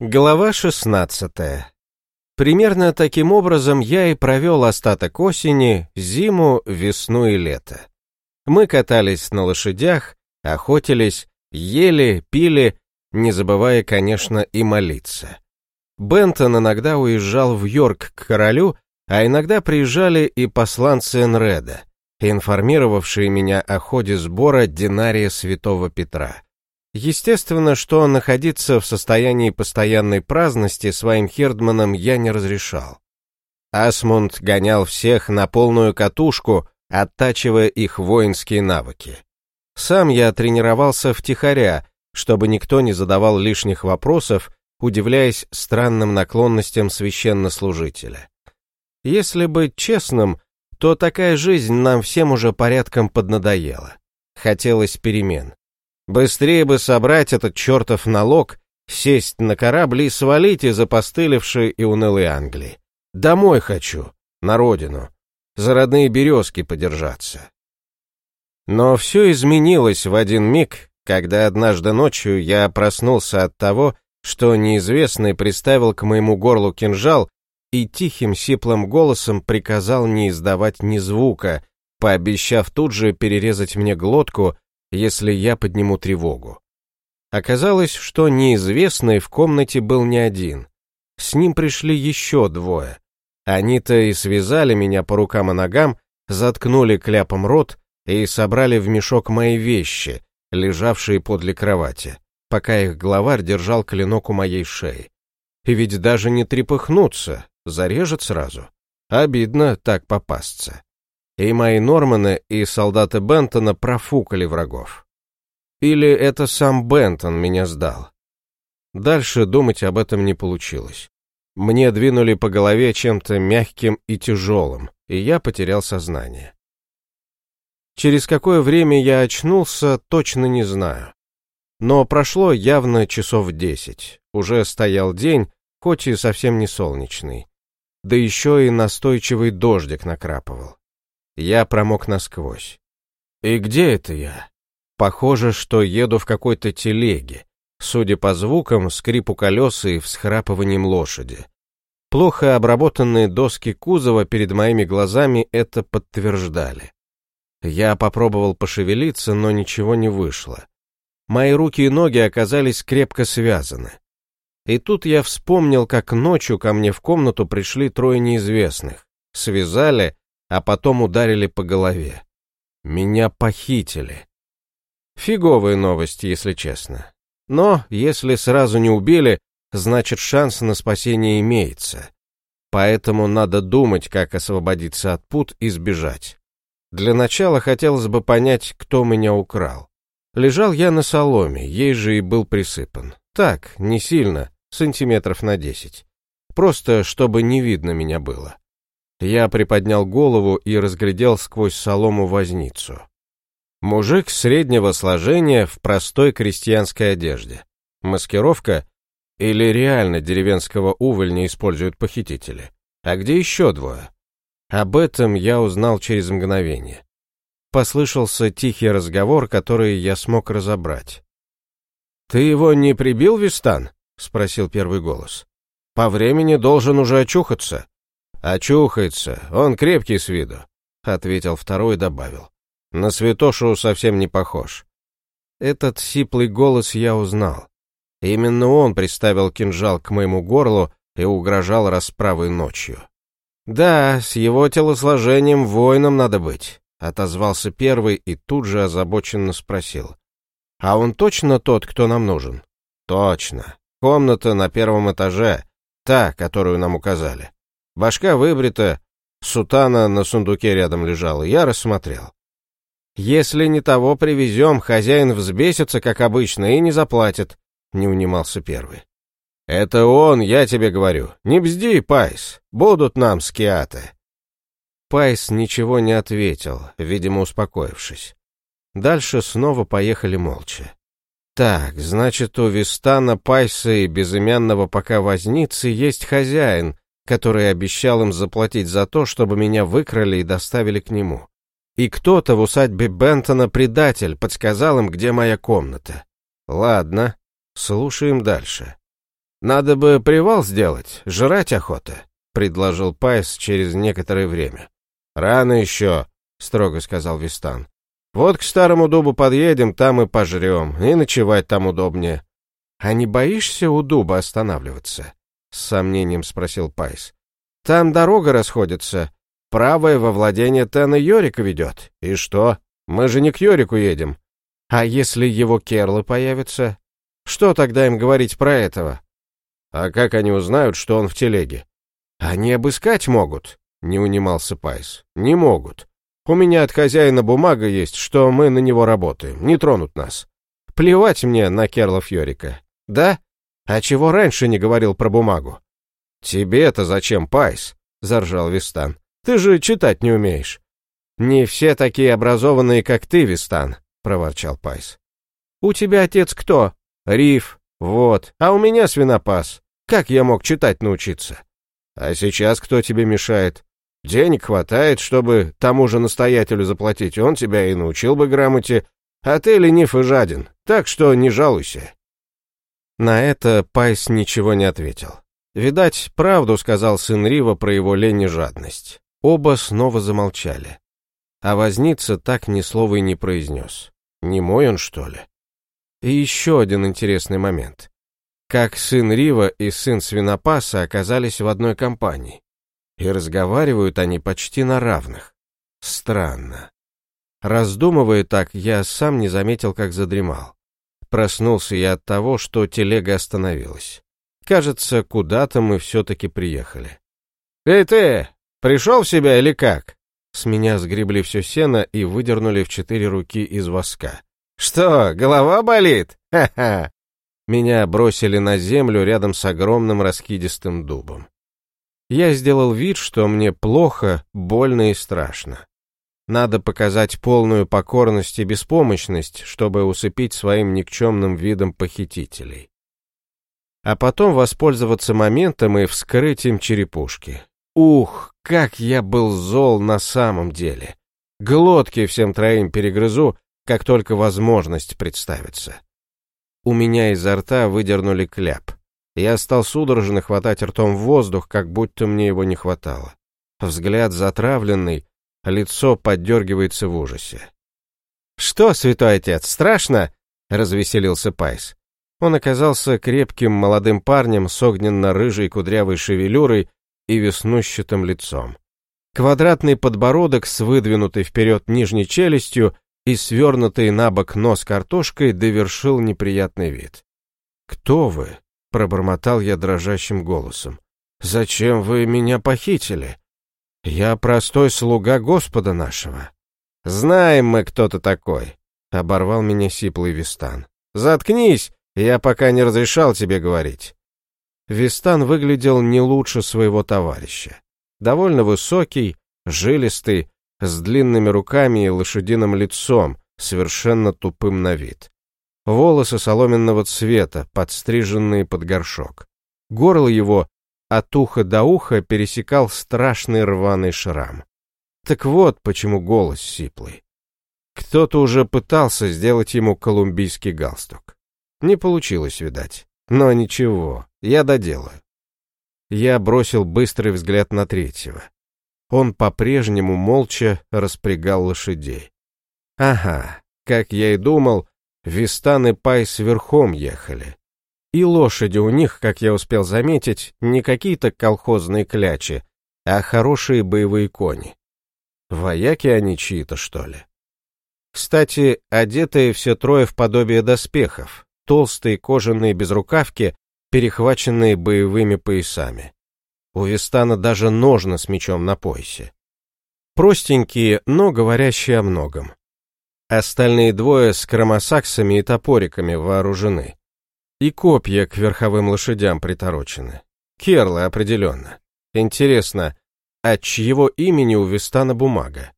Глава 16. Примерно таким образом я и провел остаток осени, зиму, весну и лето. Мы катались на лошадях, охотились, ели, пили, не забывая, конечно, и молиться. Бентон иногда уезжал в Йорк к королю, а иногда приезжали и посланцы Энреда, информировавшие меня о ходе сбора динария святого Петра. Естественно, что находиться в состоянии постоянной праздности своим Хердманом я не разрешал. Асмунд гонял всех на полную катушку, оттачивая их воинские навыки. Сам я тренировался втихаря, чтобы никто не задавал лишних вопросов, удивляясь странным наклонностям священнослужителя. Если быть честным, то такая жизнь нам всем уже порядком поднадоела. Хотелось перемен. Быстрее бы собрать этот чертов налог, сесть на корабль и свалить из опостылевшей и унылой Англии. Домой хочу, на родину, за родные березки подержаться. Но все изменилось в один миг, когда однажды ночью я проснулся от того, что неизвестный приставил к моему горлу кинжал и тихим сиплым голосом приказал не издавать ни звука, пообещав тут же перерезать мне глотку если я подниму тревогу. Оказалось, что неизвестный в комнате был не один. С ним пришли еще двое. Они-то и связали меня по рукам и ногам, заткнули кляпом рот и собрали в мешок мои вещи, лежавшие подле кровати, пока их главарь держал клинок у моей шеи. И ведь даже не трепыхнуться, зарежет сразу. Обидно так попасться и мои Норманы и солдаты Бентона профукали врагов. Или это сам Бентон меня сдал. Дальше думать об этом не получилось. Мне двинули по голове чем-то мягким и тяжелым, и я потерял сознание. Через какое время я очнулся, точно не знаю. Но прошло явно часов десять. Уже стоял день, хоть и совсем не солнечный. Да еще и настойчивый дождик накрапывал. Я промок насквозь. И где это я? Похоже, что еду в какой-то телеге, судя по звукам, скрипу колес и всхрапыванием лошади. Плохо обработанные доски кузова перед моими глазами это подтверждали. Я попробовал пошевелиться, но ничего не вышло. Мои руки и ноги оказались крепко связаны. И тут я вспомнил, как ночью ко мне в комнату пришли трое неизвестных, связали а потом ударили по голове. Меня похитили. Фиговая новость, если честно. Но если сразу не убили, значит шанс на спасение имеется. Поэтому надо думать, как освободиться от пут и сбежать. Для начала хотелось бы понять, кто меня украл. Лежал я на соломе, ей же и был присыпан. Так, не сильно, сантиметров на десять. Просто, чтобы не видно меня было. Я приподнял голову и разглядел сквозь солому возницу. Мужик среднего сложения в простой крестьянской одежде. Маскировка или реально деревенского увольня используют похитители? А где еще двое? Об этом я узнал через мгновение. Послышался тихий разговор, который я смог разобрать. «Ты его не прибил, Вистан?» — спросил первый голос. «По времени должен уже очухаться». «Очухается, он крепкий с виду», — ответил второй и добавил. «На святошу совсем не похож». Этот сиплый голос я узнал. Именно он приставил кинжал к моему горлу и угрожал расправой ночью. «Да, с его телосложением воином надо быть», — отозвался первый и тут же озабоченно спросил. «А он точно тот, кто нам нужен?» «Точно. Комната на первом этаже, та, которую нам указали. Башка выбрита, сутана на сундуке рядом лежала, я рассмотрел. «Если не того привезем, хозяин взбесится, как обычно, и не заплатит», — не унимался первый. «Это он, я тебе говорю. Не бзди, Пайс, будут нам скиаты». Пайс ничего не ответил, видимо, успокоившись. Дальше снова поехали молча. Так, значит, у Вистана, Пайса и безымянного пока возницы есть хозяин, который обещал им заплатить за то, чтобы меня выкрали и доставили к нему. И кто-то в усадьбе Бентона предатель подсказал им, где моя комната. Ладно, слушаем дальше. Надо бы привал сделать, жрать охота», — предложил Пайс через некоторое время. «Рано еще», — строго сказал Вистан. «Вот к старому дубу подъедем, там и пожрем, и ночевать там удобнее». «А не боишься у дуба останавливаться?» — с сомнением спросил Пайс. «Там дорога расходится. Правая во владение Тена Йорика ведет. И что? Мы же не к Йорику едем. А если его керлы появятся? Что тогда им говорить про этого? А как они узнают, что он в телеге? Они обыскать могут, не унимался Пайс. Не могут. У меня от хозяина бумага есть, что мы на него работаем, не тронут нас. Плевать мне на керлов Йорика. Да? А чего раньше не говорил про бумагу? Тебе-то зачем, Пайс? заржал Вистан. Ты же читать не умеешь. Не все такие образованные, как ты, Вистан, проворчал Пайс. У тебя отец кто? Риф. Вот. А у меня свинопас. Как я мог читать научиться? А сейчас кто тебе мешает? Денег хватает, чтобы тому же настоятелю заплатить, он тебя и научил бы грамоте, а ты ленив и жаден, так что не жалуйся. На это Пайс ничего не ответил. Видать, правду сказал сын Рива про его лень и жадность. Оба снова замолчали. А возница так ни слова и не произнес. Не мой он, что ли? И еще один интересный момент. Как сын Рива и сын Свинопаса оказались в одной компании. И разговаривают они почти на равных. Странно. Раздумывая так, я сам не заметил, как задремал. Проснулся я от того, что телега остановилась. Кажется, куда-то мы все-таки приехали. «Эй ты, пришел в себя или как?» С меня сгребли все сено и выдернули в четыре руки из воска. «Что, голова болит? Ха-ха!» Меня бросили на землю рядом с огромным раскидистым дубом. Я сделал вид, что мне плохо, больно и страшно. Надо показать полную покорность и беспомощность, чтобы усыпить своим никчемным видом похитителей. А потом воспользоваться моментом и вскрыть им черепушки. Ух, как я был зол на самом деле. Глотки всем троим перегрызу, как только возможность представится. У меня изо рта выдернули кляп. Я стал судорожно хватать ртом воздух, как будто мне его не хватало. Взгляд затравленный, Лицо поддергивается в ужасе. «Что, святой отец, страшно?» — развеселился Пайс. Он оказался крепким молодым парнем с огненно-рыжей кудрявой шевелюрой и веснущатым лицом. Квадратный подбородок с выдвинутой вперед нижней челюстью и свернутый на бок нос картошкой довершил неприятный вид. «Кто вы?» — пробормотал я дрожащим голосом. «Зачем вы меня похитили?» «Я простой слуга Господа нашего». «Знаем мы, кто ты такой», — оборвал меня сиплый Вистан. «Заткнись, я пока не разрешал тебе говорить». Вистан выглядел не лучше своего товарища. Довольно высокий, жилистый, с длинными руками и лошадиным лицом, совершенно тупым на вид. Волосы соломенного цвета, подстриженные под горшок. Горло его от уха до уха пересекал страшный рваный шрам. Так вот, почему голос сиплый. Кто-то уже пытался сделать ему колумбийский галстук. Не получилось, видать. Но ничего, я доделаю. Я бросил быстрый взгляд на третьего. Он по-прежнему молча распрягал лошадей. Ага, как я и думал, Вистан и Пайс верхом ехали. И лошади у них, как я успел заметить, не какие-то колхозные клячи, а хорошие боевые кони. Вояки они чьи-то, что ли? Кстати, одетые все трое в подобие доспехов, толстые кожаные безрукавки, перехваченные боевыми поясами. У Вистана даже ножны с мечом на поясе. Простенькие, но говорящие о многом. Остальные двое с кромосаксами и топориками вооружены. И копья к верховым лошадям приторочены. Керлы определенно. Интересно, от чьего имени у Вистана бумага?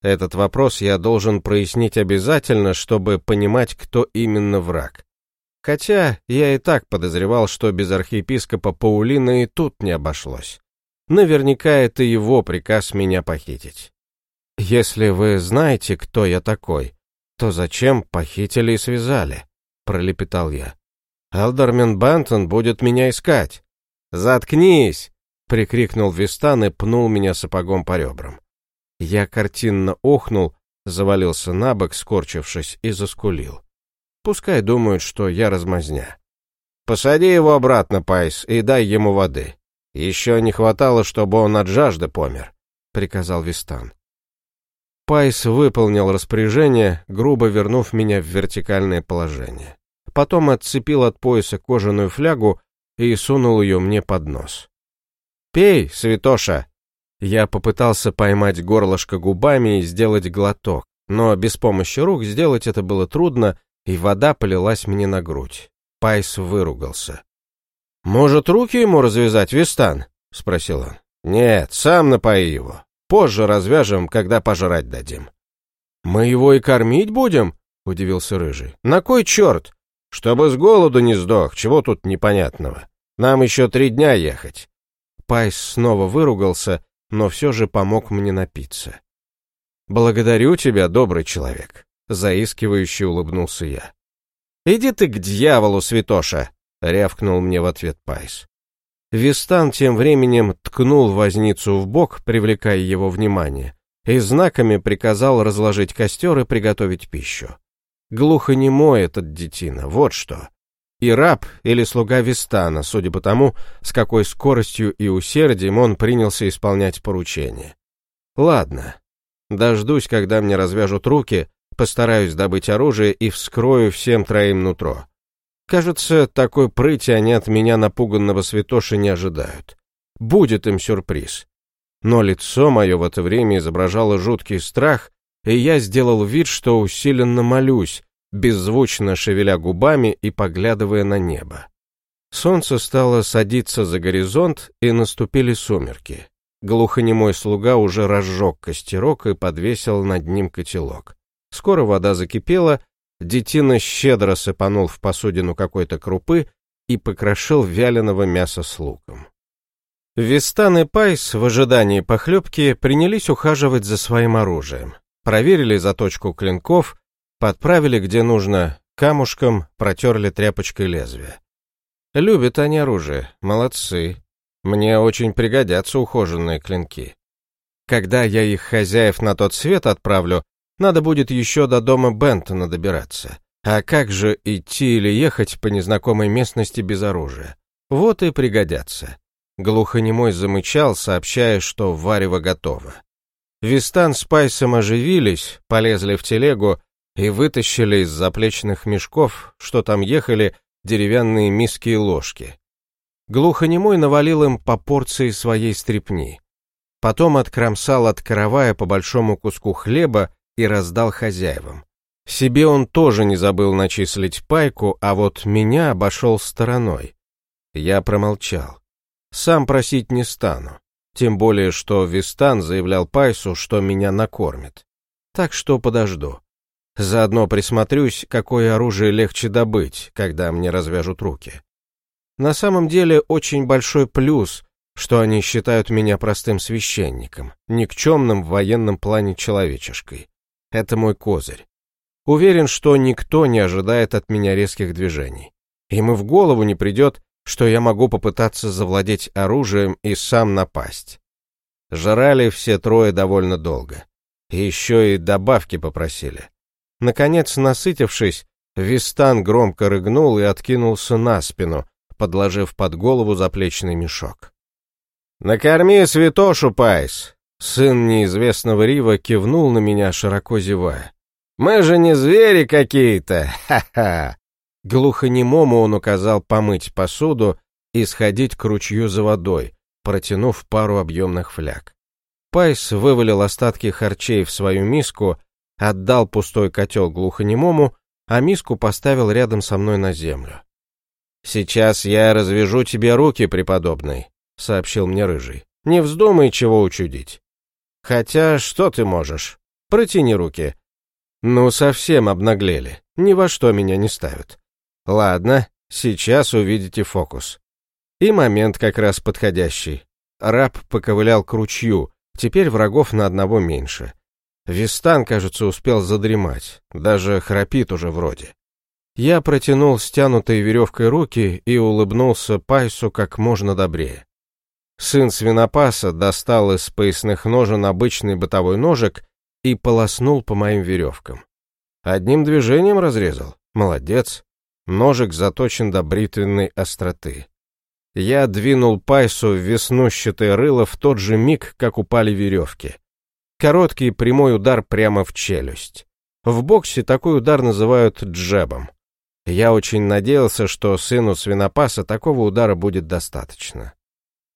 Этот вопрос я должен прояснить обязательно, чтобы понимать, кто именно враг. Хотя я и так подозревал, что без архиепископа Паулина и тут не обошлось. Наверняка это его приказ меня похитить. Если вы знаете, кто я такой, то зачем похитили и связали? Пролепетал я. Алдермен Бантон будет меня искать. Заткнись! прикрикнул Вистан и пнул меня сапогом по ребрам. Я картинно охнул, завалился на бок, скорчившись, и заскулил. Пускай думают, что я размазня. Посади его обратно, Пайс, и дай ему воды. Еще не хватало, чтобы он от жажды помер, приказал Вистан. Пайс выполнил распоряжение, грубо вернув меня в вертикальное положение. Потом отцепил от пояса кожаную флягу и сунул ее мне под нос. «Пей, святоша!» Я попытался поймать горлышко губами и сделать глоток, но без помощи рук сделать это было трудно, и вода полилась мне на грудь. Пайс выругался. «Может, руки ему развязать, Вистан?» — спросил он. «Нет, сам напои его. Позже развяжем, когда пожрать дадим». «Мы его и кормить будем?» — удивился Рыжий. «На кой черт? Чтобы с голоду не сдох, чего тут непонятного? Нам еще три дня ехать». Пайс снова выругался, но все же помог мне напиться. «Благодарю тебя, добрый человек», — заискивающе улыбнулся я. «Иди ты к дьяволу, святоша!» — рявкнул мне в ответ Пайс. Вистан тем временем ткнул возницу в бок, привлекая его внимание, и знаками приказал разложить костер и приготовить пищу. Глухонемой этот детина, вот что. И раб или слуга Вистана, судя по тому, с какой скоростью и усердием он принялся исполнять поручение. Ладно, дождусь, когда мне развяжут руки, постараюсь добыть оружие и вскрою всем троим нутро. Кажется, такой прыти они от меня напуганного святоши не ожидают. Будет им сюрприз. Но лицо мое в это время изображало жуткий страх, и я сделал вид, что усиленно молюсь, беззвучно шевеля губами и поглядывая на небо. Солнце стало садиться за горизонт, и наступили сумерки. Глухонемой слуга уже разжег костерок и подвесил над ним котелок. Скоро вода закипела, Детина щедро сыпанул в посудину какой-то крупы и покрошил вяленого мяса с луком. Вистан и Пайс в ожидании похлебки принялись ухаживать за своим оружием. Проверили заточку клинков, подправили где нужно, камушком протерли тряпочкой лезвие. Любят они оружие, молодцы. Мне очень пригодятся ухоженные клинки. Когда я их хозяев на тот свет отправлю, надо будет еще до дома Бентона добираться. А как же идти или ехать по незнакомой местности без оружия? Вот и пригодятся. Глухонемой замычал, сообщая, что варево готово. Вистан с Пайсом оживились, полезли в телегу и вытащили из заплечных мешков, что там ехали, деревянные миски и ложки. Глухонемой навалил им по порции своей стрепни. Потом откромсал от каравая по большому куску хлеба и раздал хозяевам. Себе он тоже не забыл начислить пайку, а вот меня обошел стороной. Я промолчал. Сам просить не стану. Тем более, что Вистан заявлял Пайсу, что меня накормит. Так что подожду. Заодно присмотрюсь, какое оружие легче добыть, когда мне развяжут руки. На самом деле очень большой плюс, что они считают меня простым священником, никчемным в военном плане человечешкой. Это мой козырь. Уверен, что никто не ожидает от меня резких движений. Им и в голову не придет, что я могу попытаться завладеть оружием и сам напасть. Жрали все трое довольно долго. Еще и добавки попросили. Наконец, насытившись, Вистан громко рыгнул и откинулся на спину, подложив под голову заплечный мешок. «Накорми святошу, Пайс!» Сын неизвестного Рива кивнул на меня, широко зевая. «Мы же не звери какие-то! Ха-ха!» Глухонемому он указал помыть посуду и сходить к ручью за водой, протянув пару объемных фляг. Пайс вывалил остатки харчей в свою миску, отдал пустой котел глухонемому, а миску поставил рядом со мной на землю. «Сейчас я развяжу тебе руки, преподобный», — сообщил мне Рыжий. «Не вздумай чего учудить». Хотя, что ты можешь? Протяни руки. Ну, совсем обнаглели. Ни во что меня не ставят. Ладно, сейчас увидите фокус. И момент как раз подходящий. Раб поковылял к ручью, теперь врагов на одного меньше. Вистан, кажется, успел задремать, даже храпит уже вроде. Я протянул стянутой веревкой руки и улыбнулся Пайсу как можно добрее. Сын свинопаса достал из поясных ножен обычный бытовой ножик и полоснул по моим веревкам. Одним движением разрезал. Молодец. Ножик заточен до бритвенной остроты. Я двинул Пайсу в веснущатое рыло в тот же миг, как упали веревки. Короткий прямой удар прямо в челюсть. В боксе такой удар называют джебом. Я очень надеялся, что сыну свинопаса такого удара будет достаточно.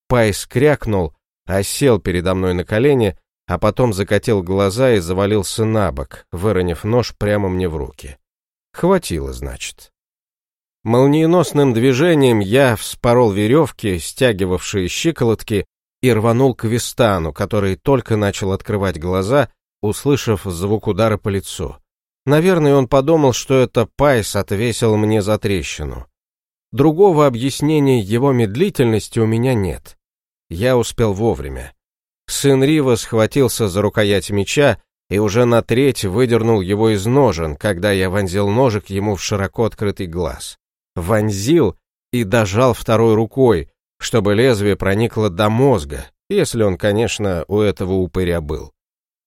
Пайс крякнул, осел передо мной на колени, а потом закатил глаза и завалился на бок, выронив нож прямо мне в руки. Хватило, значит. Молниеносным движением я вспорол веревки, стягивавшие щиколотки, и рванул к Вистану, который только начал открывать глаза, услышав звук удара по лицу. Наверное, он подумал, что это Пайс отвесил мне за трещину. Другого объяснения его медлительности у меня нет. Я успел вовремя. Сын Рива схватился за рукоять меча и уже на треть выдернул его из ножен, когда я вонзил ножик ему в широко открытый глаз. Вонзил и дожал второй рукой, чтобы лезвие проникло до мозга, если он, конечно, у этого упыря был.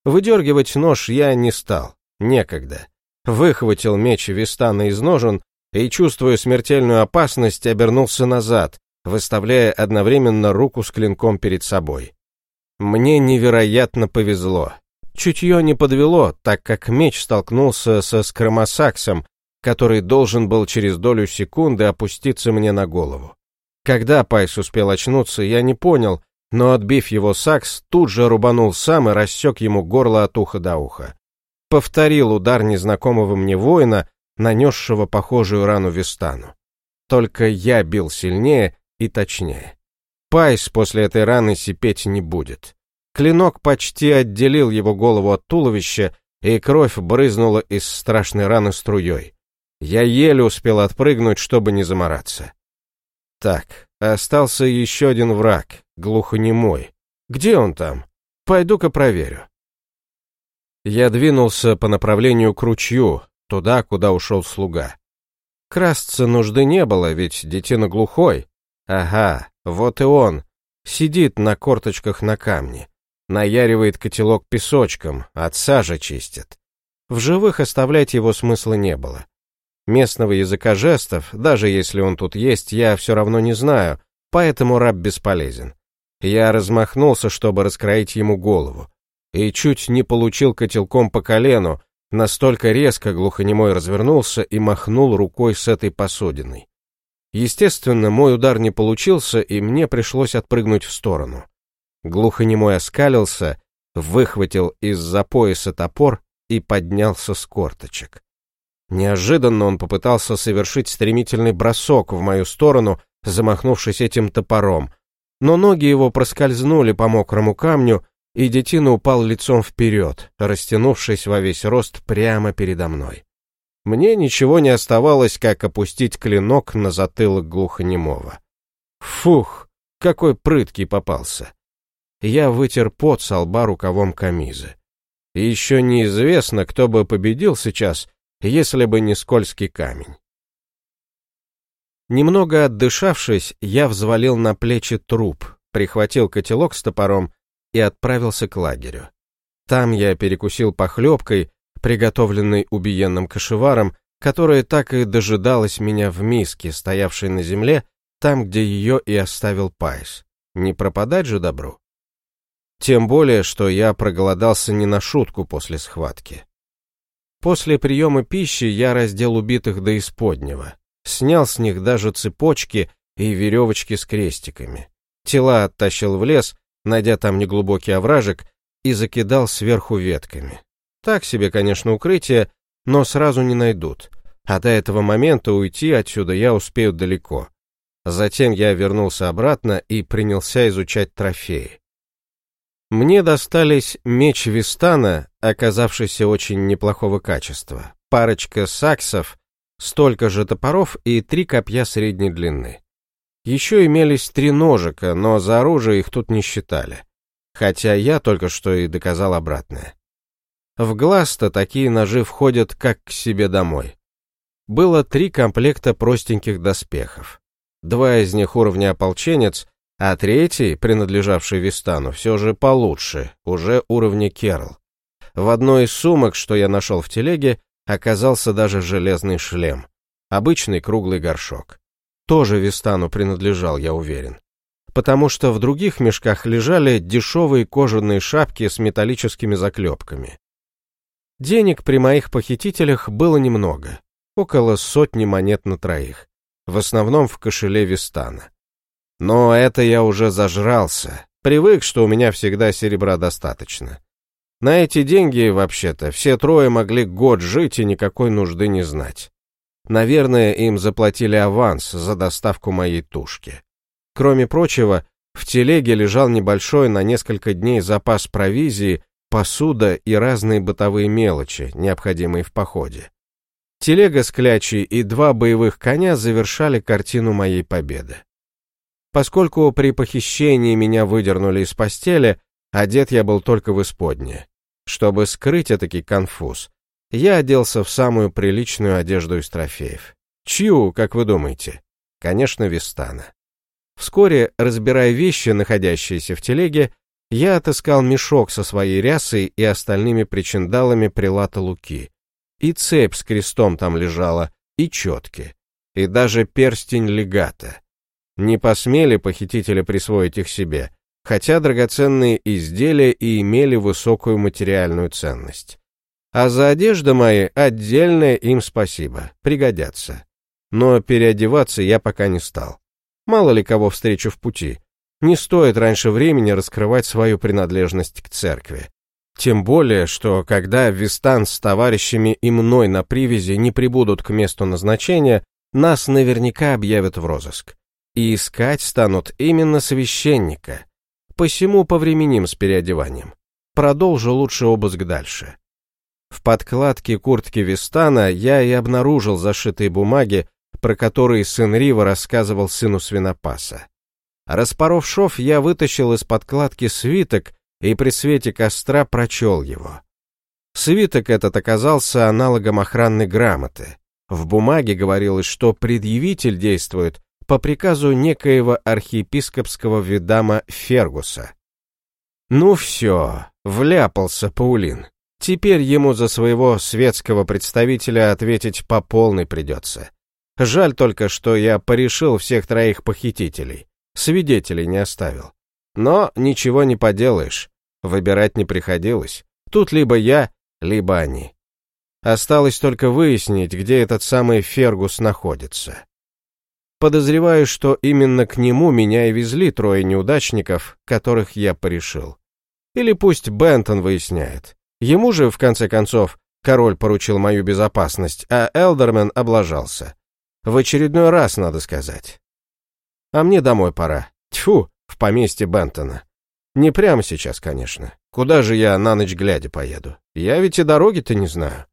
Выдергивать нож я не стал, некогда. Выхватил меч Вистана из ножен и, чувствуя смертельную опасность, обернулся назад, выставляя одновременно руку с клинком перед собой. Мне невероятно повезло. Чутье не подвело, так как меч столкнулся со скромосаксом, который должен был через долю секунды опуститься мне на голову. Когда Пайс успел очнуться, я не понял, но отбив его сакс, тут же рубанул сам и рассек ему горло от уха до уха. Повторил удар незнакомого мне воина, нанесшего похожую рану Вистану. Только я бил сильнее и точнее. Пайс после этой раны сипеть не будет. Клинок почти отделил его голову от туловища, и кровь брызнула из страшной раны струей. Я еле успел отпрыгнуть, чтобы не замораться. Так, остался еще один враг, глухонемой. Где он там? Пойду-ка проверю. Я двинулся по направлению к ручью, туда, куда ушел слуга. Красться нужды не было, ведь детина глухой. Ага, вот и он. Сидит на корточках на камне. Наяривает котелок песочком, от сажи чистит. В живых оставлять его смысла не было. Местного языка жестов, даже если он тут есть, я все равно не знаю, поэтому раб бесполезен. Я размахнулся, чтобы раскроить ему голову. И чуть не получил котелком по колену, настолько резко глухонемой развернулся и махнул рукой с этой посудиной. Естественно, мой удар не получился, и мне пришлось отпрыгнуть в сторону. Глухонемой оскалился, выхватил из-за пояса топор и поднялся с корточек. Неожиданно он попытался совершить стремительный бросок в мою сторону, замахнувшись этим топором, но ноги его проскользнули по мокрому камню, и детина упал лицом вперед, растянувшись во весь рост прямо передо мной. Мне ничего не оставалось, как опустить клинок на затылок глухонемого. Фух, какой прыткий попался. Я вытер пот со лба рукавом камизы. Еще неизвестно, кто бы победил сейчас, если бы не скользкий камень. Немного отдышавшись, я взвалил на плечи труп, прихватил котелок с топором и отправился к лагерю. Там я перекусил похлебкой, приготовленной убиенным кашеваром, которая так и дожидалась меня в миске, стоявшей на земле, там, где ее и оставил Пайс. Не пропадать же добру. Тем более, что я проголодался не на шутку после схватки. После приема пищи я раздел убитых до исподнего, снял с них даже цепочки и веревочки с крестиками. Тела оттащил в лес, найдя там неглубокий овражек, и закидал сверху ветками. Так себе, конечно, укрытие, но сразу не найдут. А до этого момента уйти отсюда я успею далеко. Затем я вернулся обратно и принялся изучать трофеи. Мне достались меч Вистана, оказавшийся очень неплохого качества, парочка саксов, столько же топоров и три копья средней длины. Еще имелись три ножика, но за оружие их тут не считали. Хотя я только что и доказал обратное. В глаз-то такие ножи входят как к себе домой. было три комплекта простеньких доспехов. Два из них уровня ополченец, а третий, принадлежавший Вистану, все же получше, уже уровня Керл. В одной из сумок, что я нашел в телеге, оказался даже железный шлем. Обычный круглый горшок. Тоже Вистану принадлежал, я уверен. Потому что в других мешках лежали дешевые кожаные шапки с металлическими заклепками. Денег при моих похитителях было немного, около сотни монет на троих, в основном в кошеле Вистана. Но это я уже зажрался, привык, что у меня всегда серебра достаточно. На эти деньги, вообще-то, все трое могли год жить и никакой нужды не знать. Наверное, им заплатили аванс за доставку моей тушки. Кроме прочего, в телеге лежал небольшой на несколько дней запас провизии посуда и разные бытовые мелочи, необходимые в походе. Телега с клячей и два боевых коня завершали картину моей победы. Поскольку при похищении меня выдернули из постели, одет я был только в исподнее. Чтобы скрыть этакий конфуз, я оделся в самую приличную одежду из трофеев. Чью, как вы думаете? Конечно, Вистана. Вскоре, разбирая вещи, находящиеся в телеге, я отыскал мешок со своей рясой и остальными причиндалами прилата Луки. И цепь с крестом там лежала, и четки, и даже перстень легата. Не посмели похитители присвоить их себе, хотя драгоценные изделия и имели высокую материальную ценность. А за одежду мои отдельное им спасибо, пригодятся. Но переодеваться я пока не стал. Мало ли кого встречу в пути, не стоит раньше времени раскрывать свою принадлежность к церкви. Тем более, что когда Вистан с товарищами и мной на привязи не прибудут к месту назначения, нас наверняка объявят в розыск. И искать станут именно священника. Посему повременим с переодеванием. Продолжу лучше обыск дальше. В подкладке куртки Вистана я и обнаружил зашитые бумаги, про которые сын Рива рассказывал сыну свинопаса. Распоров шов, я вытащил из подкладки свиток и при свете костра прочел его. Свиток этот оказался аналогом охранной грамоты. В бумаге говорилось, что предъявитель действует по приказу некоего архиепископского видама Фергуса. Ну все, вляпался Паулин. Теперь ему за своего светского представителя ответить по полной придется. Жаль только, что я порешил всех троих похитителей свидетелей не оставил. Но ничего не поделаешь, выбирать не приходилось. Тут либо я, либо они. Осталось только выяснить, где этот самый Фергус находится. Подозреваю, что именно к нему меня и везли трое неудачников, которых я порешил. Или пусть Бентон выясняет. Ему же, в конце концов, король поручил мою безопасность, а Элдермен облажался. В очередной раз, надо сказать. А мне домой пора. Тьфу, в поместье Бентона. Не прямо сейчас, конечно. Куда же я на ночь глядя поеду? Я ведь и дороги-то не знаю.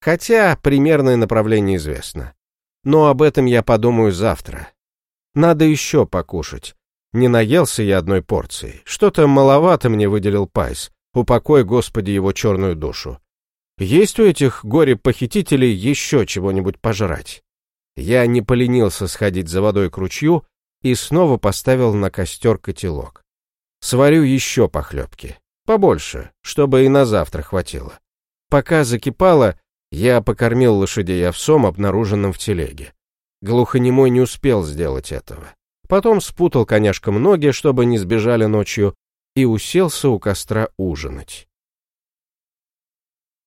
Хотя примерное направление известно. Но об этом я подумаю завтра. Надо еще покушать. Не наелся я одной порции. Что-то маловато мне выделил Пайс. Упокой, Господи, его черную душу. Есть у этих горе-похитителей еще чего-нибудь пожрать? Я не поленился сходить за водой к ручью и снова поставил на костер котелок. Сварю еще похлебки, побольше, чтобы и на завтра хватило. Пока закипало, я покормил лошадей овсом, обнаруженным в телеге. Глухонемой не успел сделать этого. Потом спутал коняшкам ноги, чтобы не сбежали ночью, и уселся у костра ужинать.